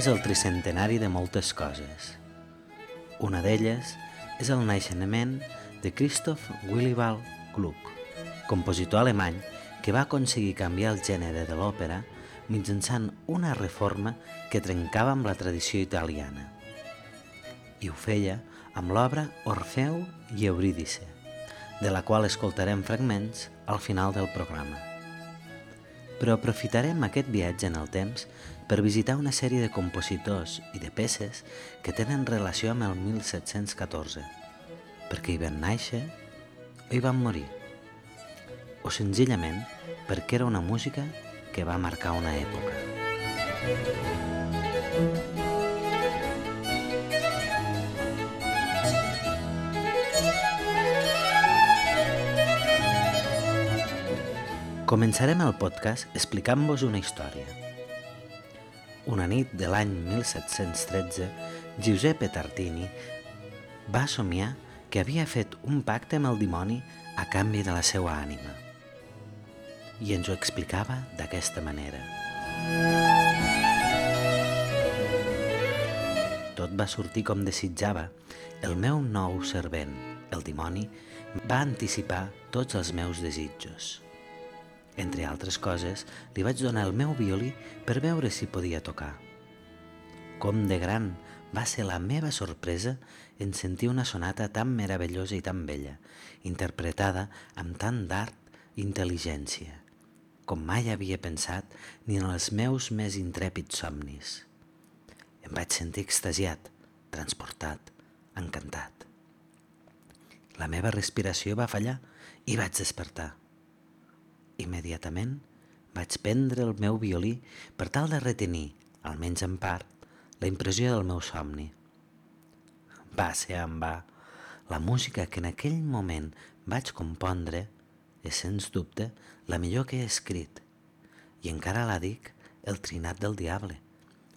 És el tricentenari de moltes coses. Una d'elles és el naixement de Christoph Willibald Gluck, compositor alemany que va aconseguir canviar el gènere de l'òpera mitjançant una reforma que trencava amb la tradició italiana. I ho feia amb l'obra Orfeu i Eurídice, de la qual escoltarem fragments al final del programa però aprofitarem aquest viatge en el temps per visitar una sèrie de compositors i de peces que tenen relació amb el 1714, perquè hi van néixer o hi van morir, o senzillament perquè era una música que va marcar una època. Començarem el podcast explicant-vos una història. Una nit de l'any 1713, Giuseppe Tartini va somiar que havia fet un pacte amb el dimoni a canvi de la seva ànima. I ens ho explicava d'aquesta manera. Tot va sortir com desitjava. El meu nou servent, el dimoni, va anticipar tots els meus desitjos. Entre altres coses, li vaig donar el meu violí per veure si podia tocar. Com de gran va ser la meva sorpresa en sentir una sonata tan meravellosa i tan bella, interpretada amb tant d'art i intel·ligència, com mai havia pensat ni en els meus més intrèpids somnis. Em vaig sentir extasiat, transportat, encantat. La meva respiració va fallar i vaig despertar. Immediatament vaig prendre el meu violí per tal de retenir, almenys en part, la impressió del meu somni. Va ser en va. La música que en aquell moment vaig compondre és, sens dubte, la millor que he escrit. I encara la dic el trinat del diable.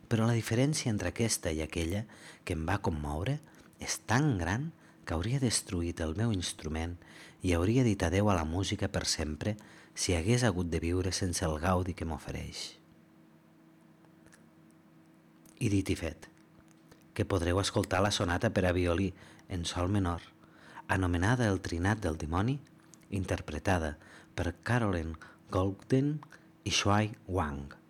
Però la diferència entre aquesta i aquella que em va commoure és tan gran que hauria destruït el meu instrument i hauria dit adeu a la música per sempre si hagués hagut de viure sense el gaudi que m'ofereix. I dit i fet, que podreu escoltar la sonata per a violí en sol menor, anomenada El trinat del dimoni, interpretada per Caroline Goldden i Shuai Wang.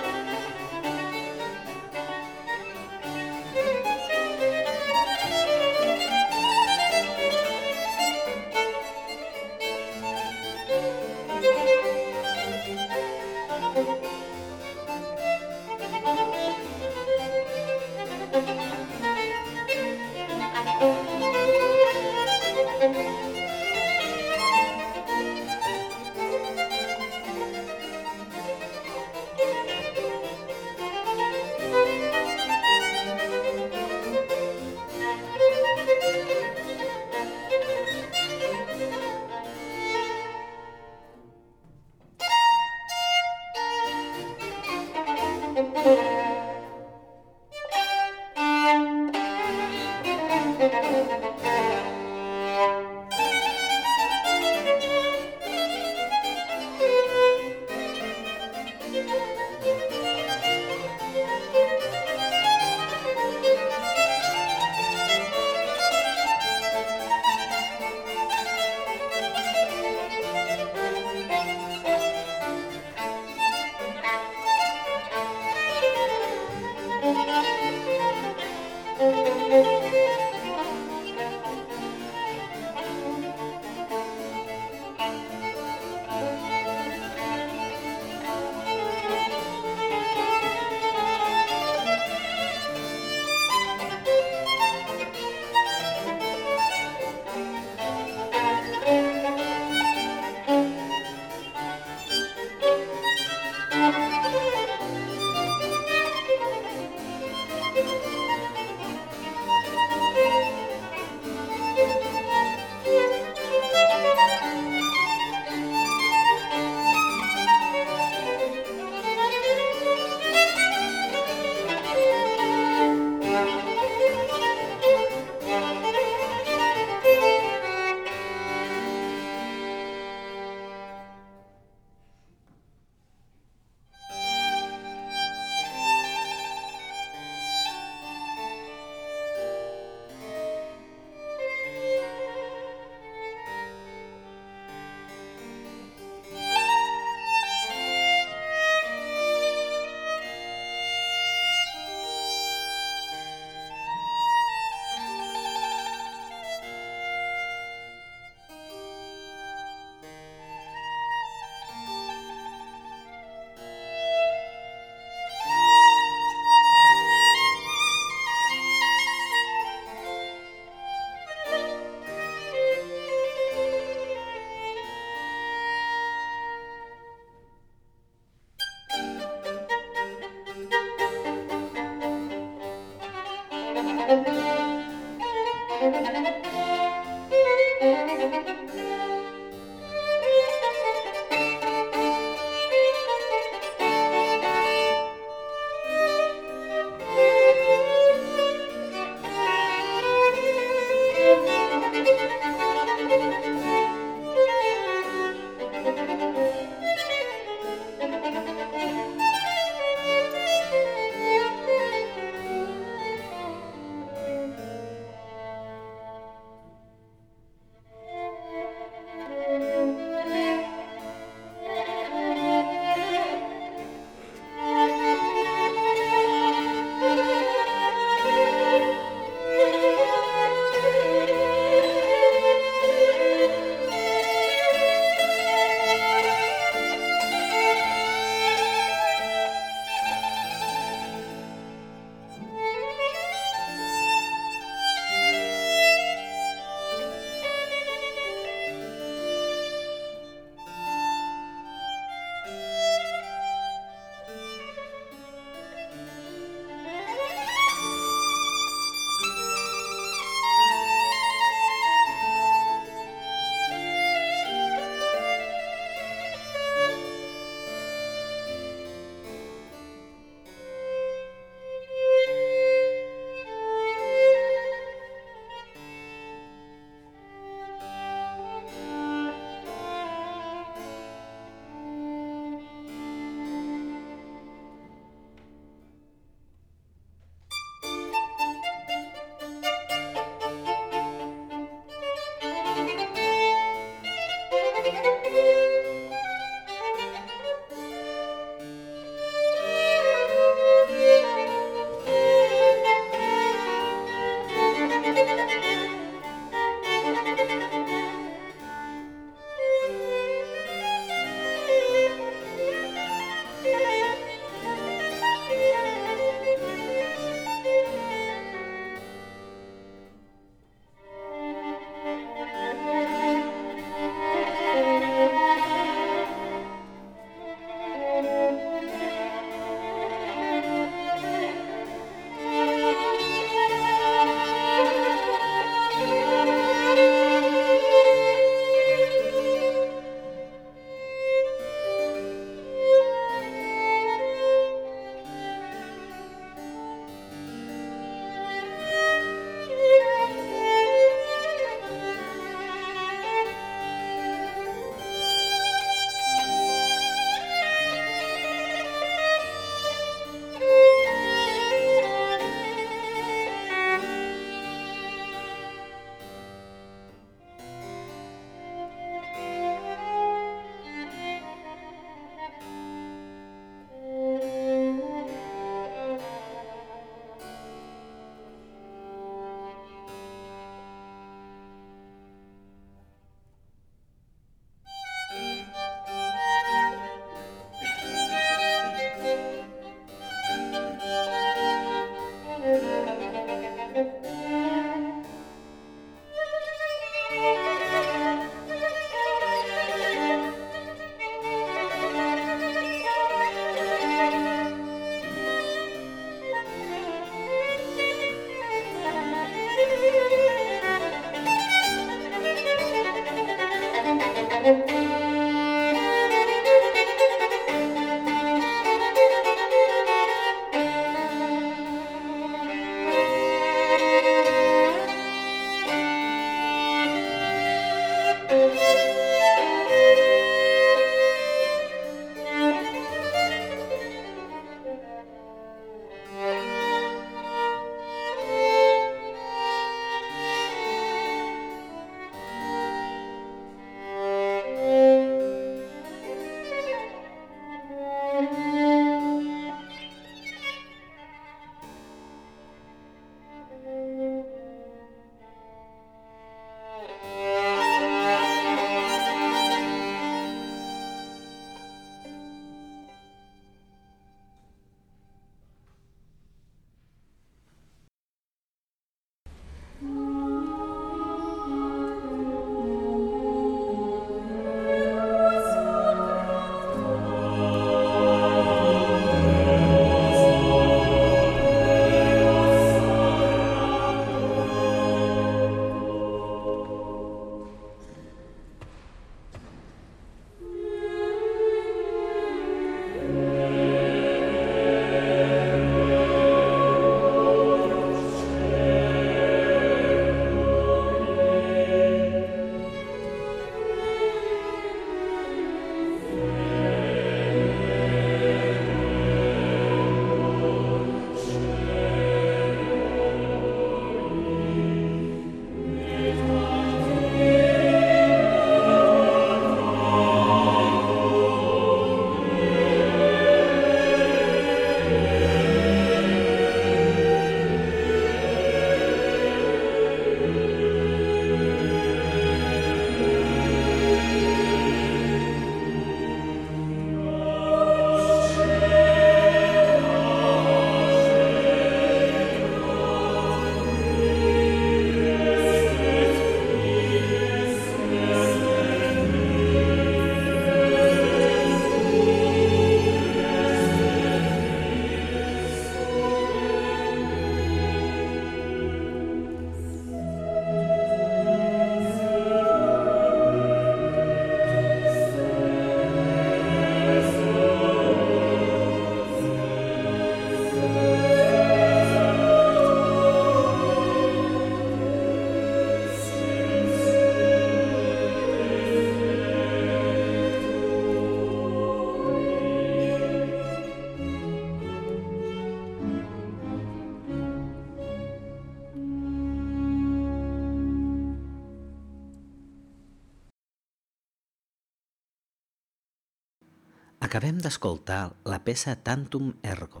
Acabem d'escoltar la peça Tantum Ergo,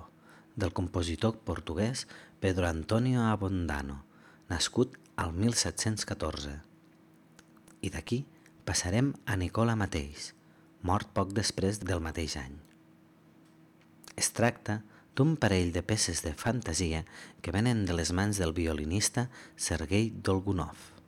del compositor portuguès Pedro Antonio Abondano, nascut al 1714. I d'aquí passarem a Nicola mateix, mort poc després del mateix any. Es tracta d'un parell de peces de fantasia que venen de les mans del violinista Sergei Dolgunov.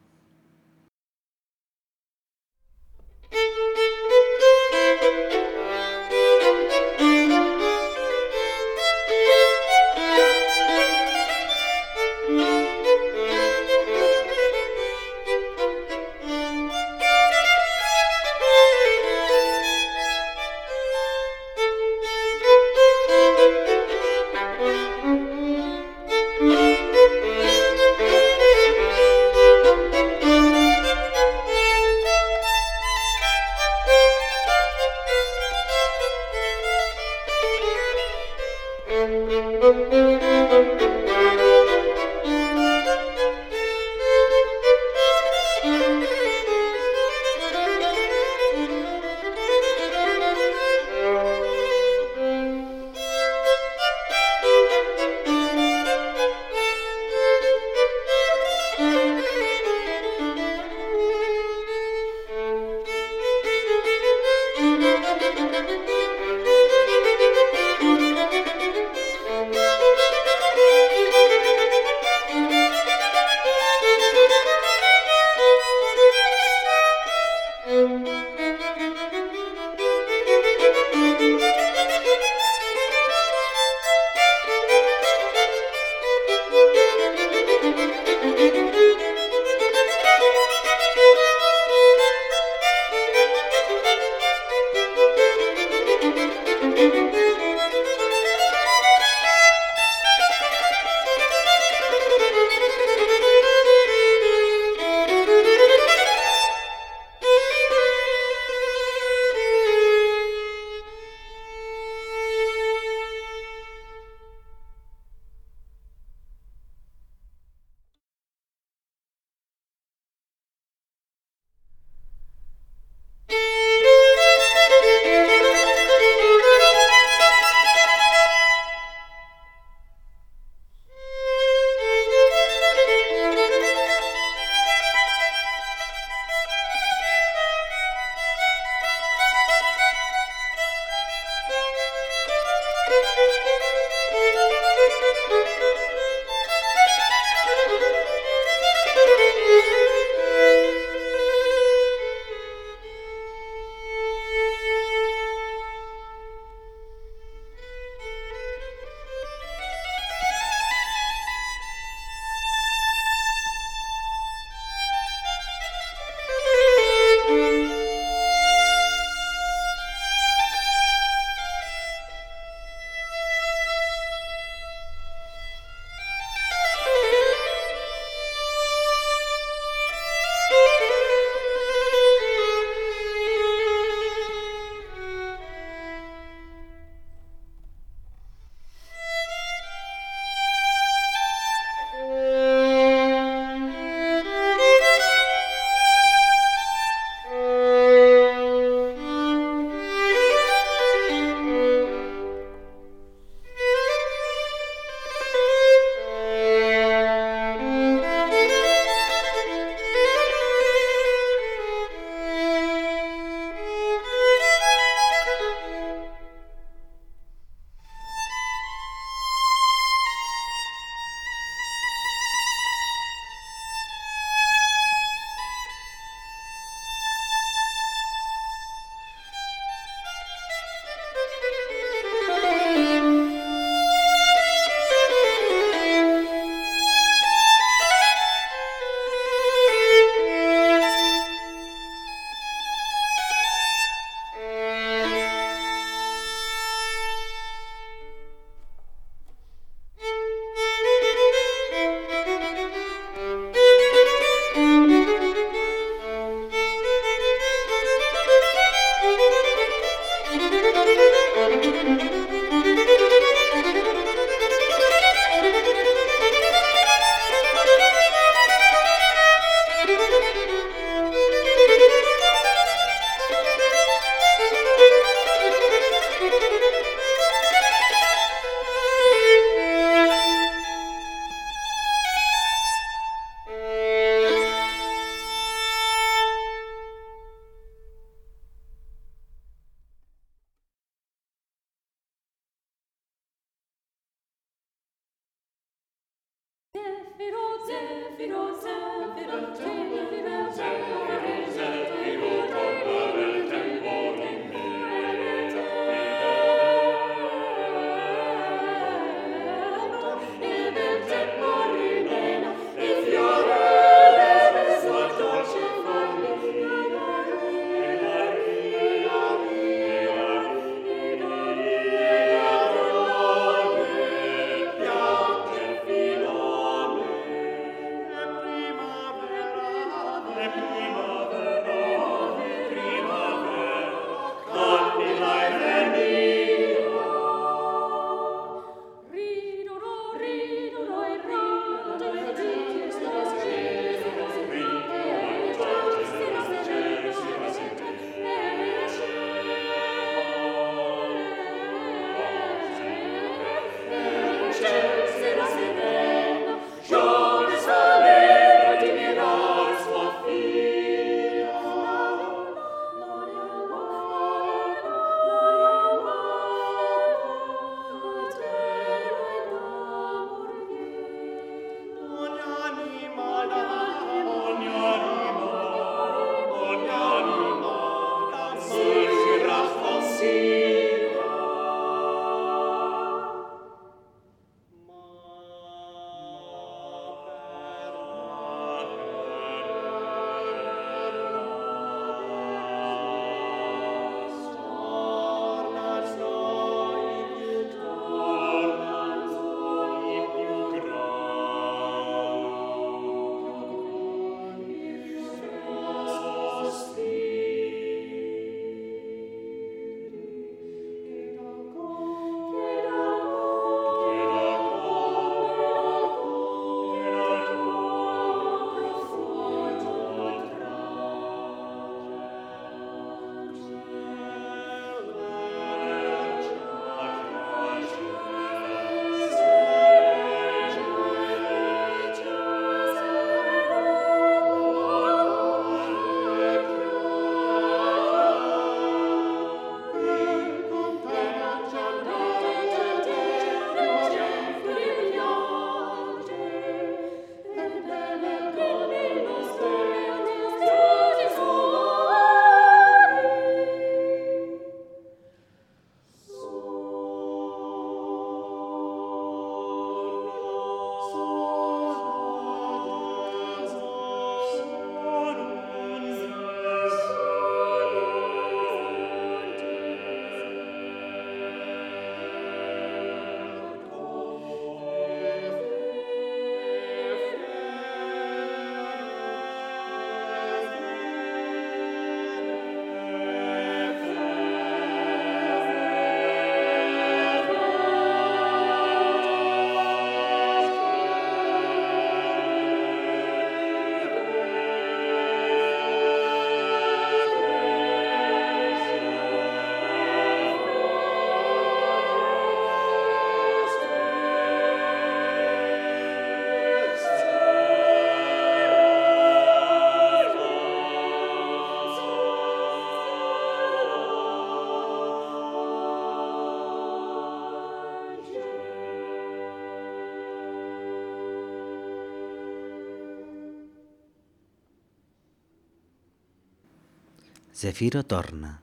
Zefiro torna.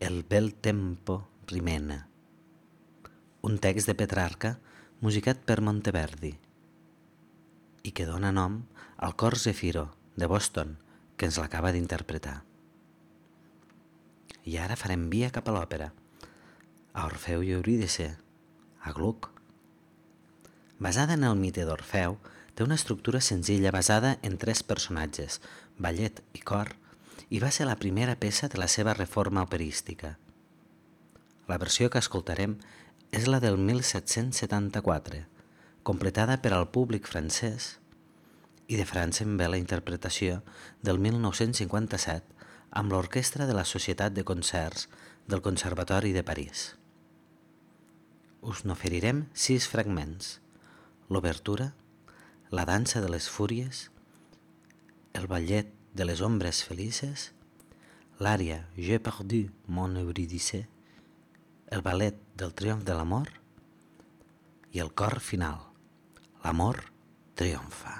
El bel tempo rimena. Un text de Petrarca musicat per Monteverdi i que dona nom al cor Zefiro de Boston que ens l'acaba d'interpretar. I ara farem via cap a l'òpera, a Orfeu i Eurídice, a Gluck. Basada en el mite d'Orfeu, té una estructura senzilla basada en tres personatges, ballet i cor, i va ser la primera peça de la seva reforma operística. La versió que escoltarem és la del 1774, completada per al públic francès i de França en ve la interpretació del 1957 amb l'Orquestra de la Societat de Concerts del Conservatori de París. Us n'oferirem sis fragments. L'obertura, la dansa de les fúries, el ballet de les ombres felices, l'ària J'ai perdu mon Eurydice, el ballet del triomf de l'amor i el cor final, l'amor triomfa.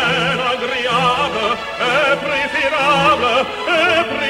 est agréable, est préférable, est préférable.